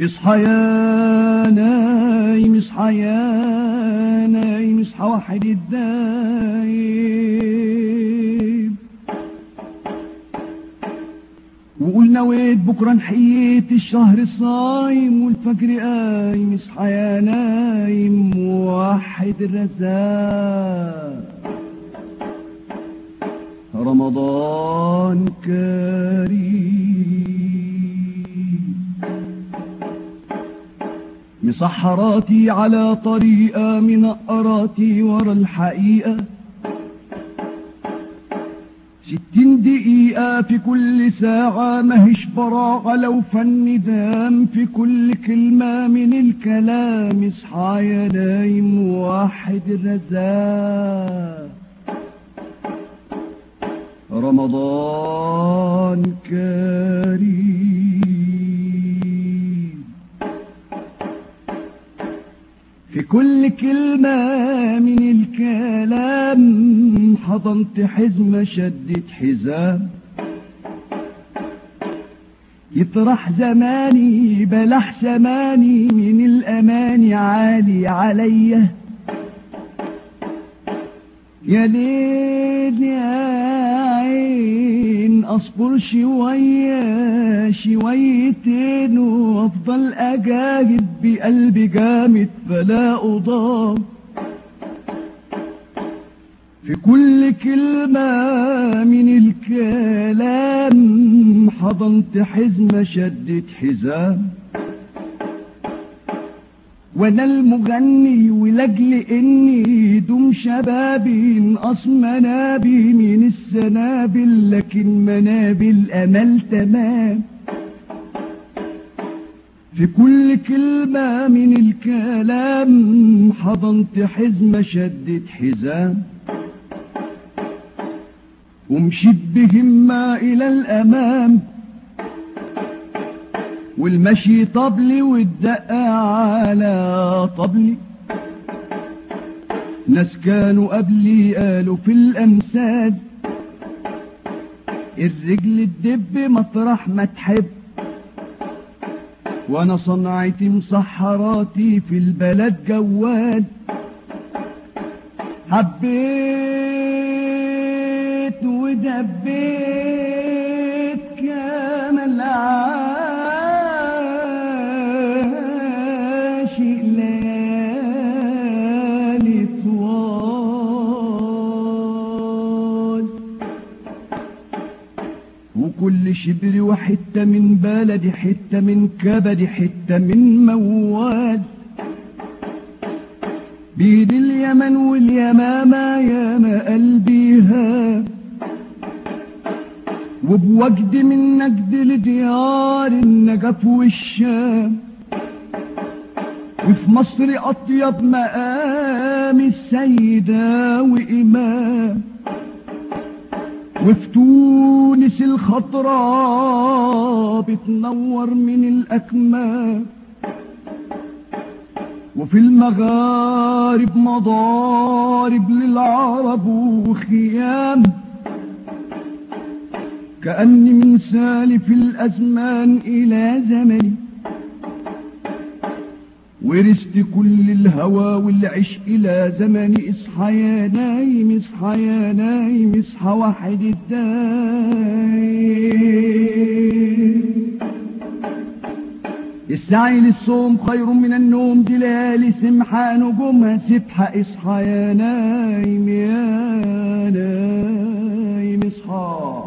اصحى يا نايم اصحى يا نايم اصحى واحد الدايم وقول نويت بكرة نحييت الشهر الصايم والفجر قايم اصحى يا نايم وحد الرزاق. رمضان كريم. مسحراتي على طريقة منقراتي ورا الحقيقة. ستين دقيقة في كل ساعة ماهيش براعة لو فن دام. في كل كلمة من الكلام اصحى يا نايم واحد الرزاق رمضان في كل كلمة من الكلام حضنت حزمة شدت حزام. يطرح زماني بلح زماني من الأماني عالي عليا يا ليل يا أصبر شوية شويتين وأفضل أجاهد بقلبي جامد فلا أضام. في كل كلمة من الكلام حضنت حزمة شدت حزام. وأنا المغني ولاجل اني دوم شبابي نقص منابي من السنابل لكن منابل امل تمام. في كل كلمة من الكلام حضنت حزمة شدت حزام. ومشيت بهمة إلى الأمام. والمشي طبلي والدقة على طبلي. ناس كانوا قبلي قالوا في الأمثال الرجل تدب مطرح ما تحب. وأنا صنعتي مسحراتي في البلد جوال. حبيت ودبيت. وكل شبر وحتة من بلدي حتة من كبدي حتة من موال. بيد اليمن واليمامة ياما قلبي هاب. وبوجد من نجد لديار النجف والشام. وفي مصر أطيب مقام السيدة وإمام. وفي الخضراء بتنور من الأكمام. وفي المغارب مضارب للعرب وخيام. كأني من سالف الأزمان إلى زمني. ورثت كل الهوى والعشق إلى زمني اصحى يا نايم اصحى يا نايم إصحى واحد الدايم. السعي للصوم خير من النوم دي ليالي سمحة نجومها سبحة اصحى يا نايم يا نايم إصحى.